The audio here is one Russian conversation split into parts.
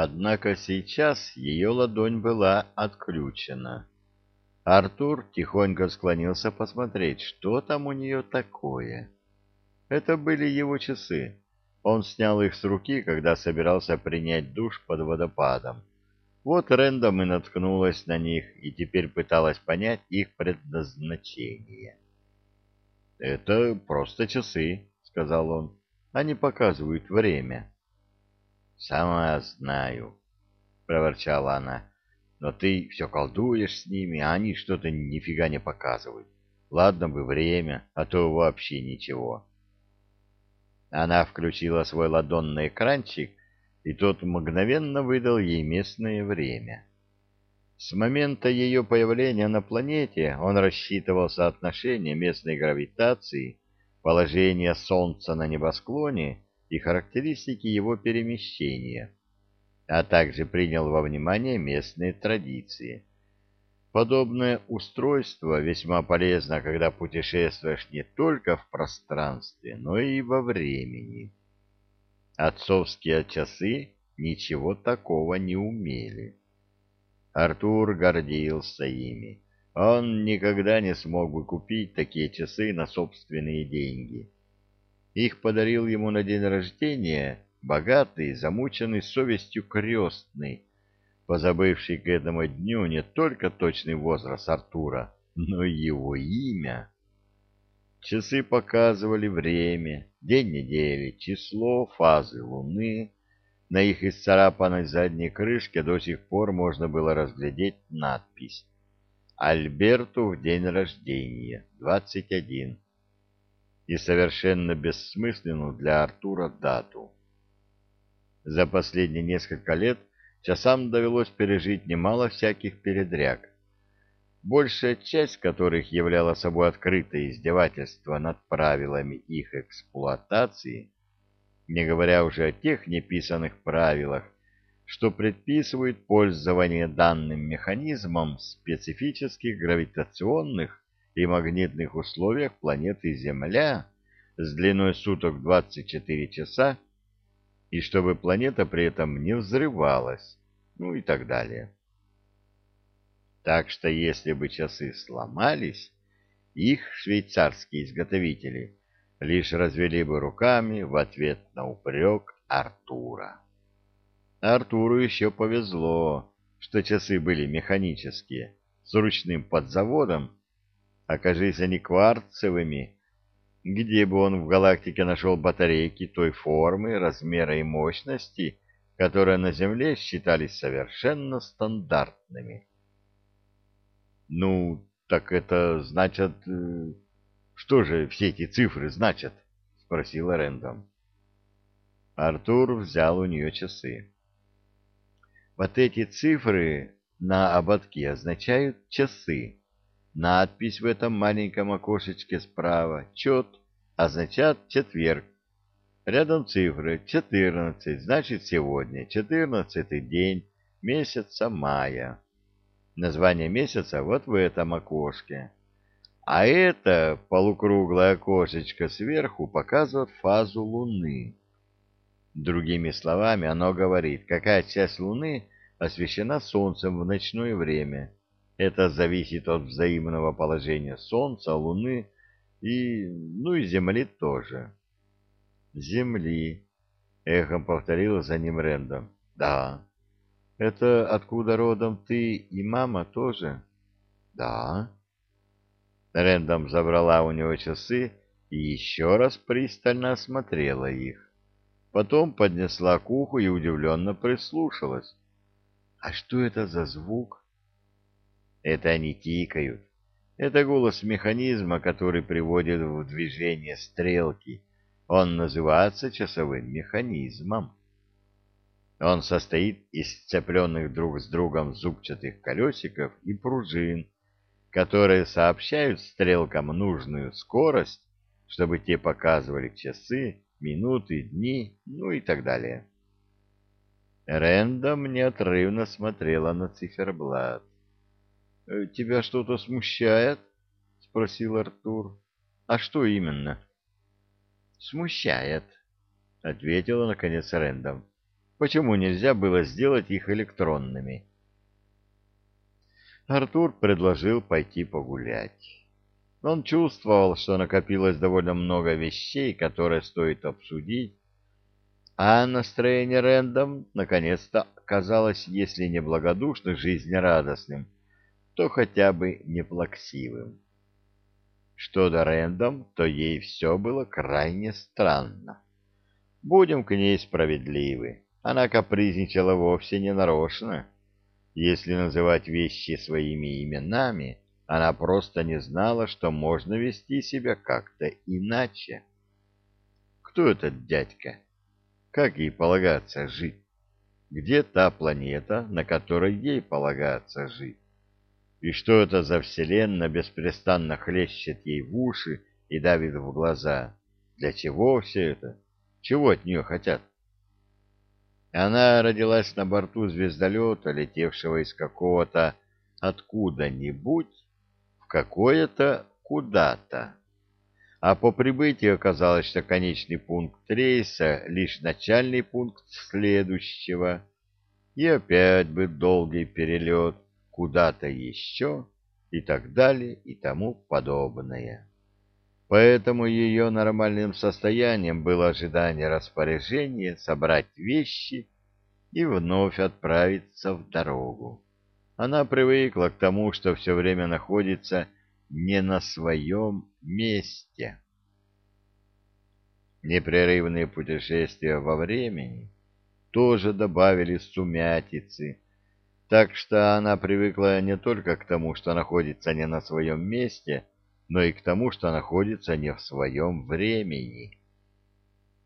Однако сейчас ее ладонь была отключена. Артур тихонько склонился посмотреть, что там у нее такое. Это были его часы. Он снял их с руки, когда собирался принять душ под водопадом. Вот Рэндом и наткнулась на них, и теперь пыталась понять их предназначение. — Это просто часы, — сказал он. — Они показывают время. — Сама знаю, — проворчала она. — Но ты все колдуешь с ними, а они что-то нифига не показывают. Ладно бы время, а то вообще ничего. Она включила свой ладонный экранчик и тот мгновенно выдал ей местное время. С момента ее появления на планете он рассчитывал соотношение местной гравитации, положение Солнца на небосклоне и характеристики его перемещения, а также принял во внимание местные традиции. Подобное устройство весьма полезно, когда путешествуешь не только в пространстве, но и во времени. Отцовские часы ничего такого не умели. Артур гордился ими. Он никогда не смог бы купить такие часы на собственные деньги. Их подарил ему на день рождения богатый, замученный совестью крестный, позабывший к этому дню не только точный возраст Артура, но и его имя. Часы показывали время, день недели, число, фазы луны. На их исцарапанной задней крышке до сих пор можно было разглядеть надпись «Альберту в день рождения, 21» и совершенно бессмысленную для Артура дату. За последние несколько лет часам довелось пережить немало всяких передряг, большая часть которых являла собой открытое издевательство над правилами их эксплуатации, не говоря уже о тех неписанных правилах, что предписывают пользование данным механизмом специфических гравитационных и магнитных условиях планеты Земля с длиной суток 24 часа, и чтобы планета при этом не взрывалась, ну и так далее. Так что если бы часы сломались, их швейцарские изготовители лишь развели бы руками в ответ на упрек Артура. Артуру еще повезло, что часы были механические, с ручным подзаводом. Окажись они кварцевыми, где бы он в галактике нашел батарейки той формы, размера и мощности, которые на Земле считались совершенно стандартными. Ну, так это значит... Э, что же все эти цифры значат? Спросила Рэндом. Артур взял у нее часы. Вот эти цифры на ободке означают часы. Надпись в этом маленьком окошечке справа «Чет» означает четверг. Рядом цифры 14, значит сегодня, 14 день месяца мая название месяца вот в этом окошке. А это полукруглое окошечко сверху показывает фазу Луны. Другими словами, оно говорит, какая часть Луны освещена Солнцем в ночное время. Это зависит от взаимного положения Солнца, Луны и, ну и Земли тоже. Земли, эхом повторил за ним Рэндом. Да. Это откуда родом ты и мама тоже? Да. Рэндом забрала у него часы и еще раз пристально осмотрела их. Потом поднесла к уху и удивленно прислушалась. А что это за звук? Это они тикают. Это голос механизма, который приводит в движение стрелки. Он называется часовым механизмом. Он состоит из сцепленных друг с другом зубчатых колесиков и пружин, которые сообщают стрелкам нужную скорость, чтобы те показывали часы, минуты, дни, ну и так далее. Рэндом неотрывно смотрела на циферблат. «Э, — Тебя что-то смущает? — спросил Артур. — А что именно? — Смущает, — ответила наконец Рэндом. Почему нельзя было сделать их электронными? Артур предложил пойти погулять. Он чувствовал, что накопилось довольно много вещей, которые стоит обсудить, а настроение Рэндом наконец-то казалось, если не благодушным, жизнерадостным, то хотя бы не плаксивым. Что до Рэндом, то ей все было крайне странно. Будем к ней справедливы. Она капризничала вовсе не нарочно. Если называть вещи своими именами, она просто не знала, что можно вести себя как-то иначе. Кто этот дядька? Как ей полагаться жить? Где та планета, на которой ей полагается жить? И что это за вселенная беспрестанно хлещет ей в уши и давит в глаза? Для чего все это? Чего от нее хотят? Она родилась на борту звездолета, летевшего из какого-то откуда-нибудь в какое-то куда-то. А по прибытии оказалось, что конечный пункт рейса — лишь начальный пункт следующего. И опять бы долгий перелет куда-то еще и так далее и тому подобное. Поэтому ее нормальным состоянием было ожидание распоряжения собрать вещи и вновь отправиться в дорогу. Она привыкла к тому, что все время находится не на своем месте. Непрерывные путешествия во времени тоже добавили сумятицы, так что она привыкла не только к тому, что находится не на своем месте, но и к тому, что находится не в своем времени.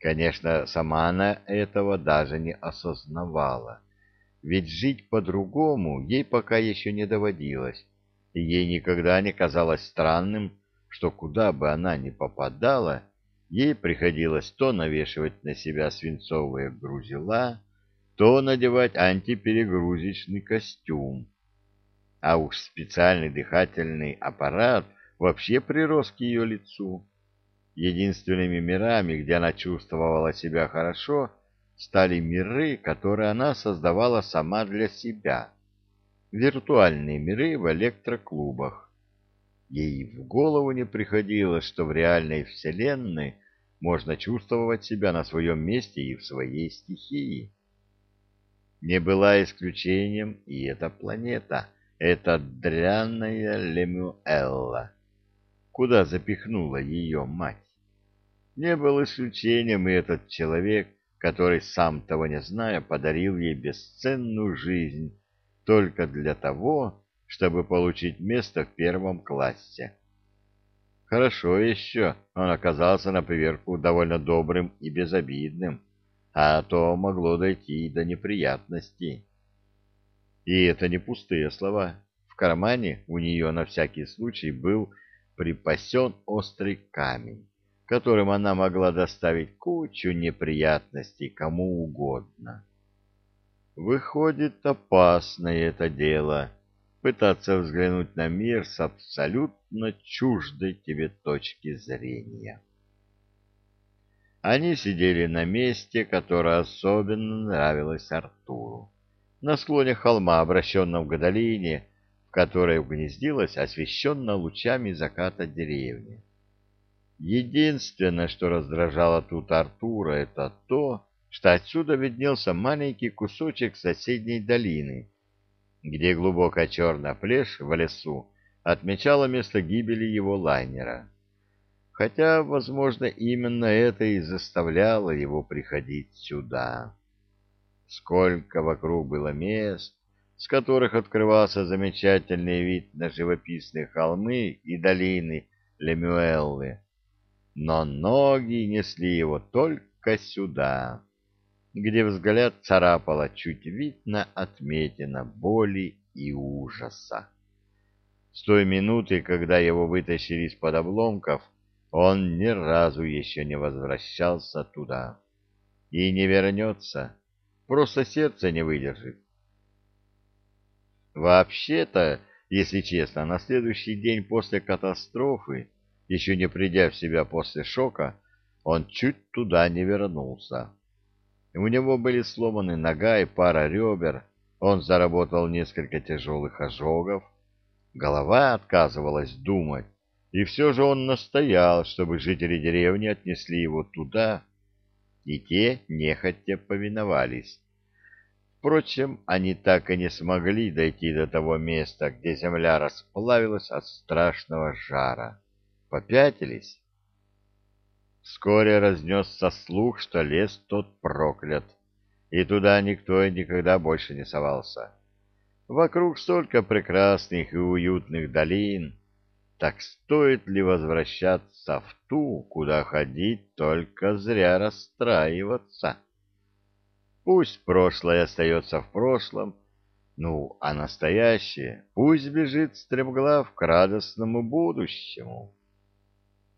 Конечно, сама она этого даже не осознавала, ведь жить по-другому ей пока еще не доводилось, и ей никогда не казалось странным, что куда бы она ни попадала, ей приходилось то навешивать на себя свинцовые грузила, то надевать антиперегрузочный костюм. А уж специальный дыхательный аппарат вообще прирос к ее лицу. Единственными мирами, где она чувствовала себя хорошо, стали миры, которые она создавала сама для себя. Виртуальные миры в электроклубах. Ей в голову не приходило, что в реальной вселенной можно чувствовать себя на своем месте и в своей стихии. Не была исключением и эта планета, эта дрянная Лемюэлла, куда запихнула ее мать. Не был исключением и этот человек, который, сам того не зная, подарил ей бесценную жизнь только для того, чтобы получить место в первом классе. Хорошо еще он оказался на поверку довольно добрым и безобидным а то могло дойти до неприятностей. И это не пустые слова. В кармане у нее на всякий случай был припасен острый камень, которым она могла доставить кучу неприятностей кому угодно. Выходит, опасное это дело — пытаться взглянуть на мир с абсолютно чуждой тебе точки зрения. Они сидели на месте, которое особенно нравилось Артуру, на склоне холма, обращенном к долине, в которой угнездилась освещенная лучами заката деревня. Единственное, что раздражало тут Артура, это то, что отсюда виднелся маленький кусочек соседней долины, где глубокая черная плешь в лесу отмечала место гибели его лайнера хотя, возможно, именно это и заставляло его приходить сюда. Сколько вокруг было мест, с которых открывался замечательный вид на живописные холмы и долины Лемюэллы, но ноги несли его только сюда, где взгляд царапала чуть видно отметина боли и ужаса. С той минуты, когда его вытащили из-под обломков, он ни разу еще не возвращался туда. И не вернется, просто сердце не выдержит. Вообще-то, если честно, на следующий день после катастрофы, еще не придя в себя после шока, он чуть туда не вернулся. У него были сломаны нога и пара ребер, он заработал несколько тяжелых ожогов, голова отказывалась думать, и все же он настоял, чтобы жители деревни отнесли его туда, и те нехотя повиновались. Впрочем, они так и не смогли дойти до того места, где земля расплавилась от страшного жара. Попятились. Вскоре разнесся слух, что лес тот проклят, и туда никто и никогда больше не совался. Вокруг столько прекрасных и уютных долин, так стоит ли возвращаться в ту, куда ходить, только зря расстраиваться? Пусть прошлое остается в прошлом, ну, а настоящее пусть бежит стремглав к радостному будущему.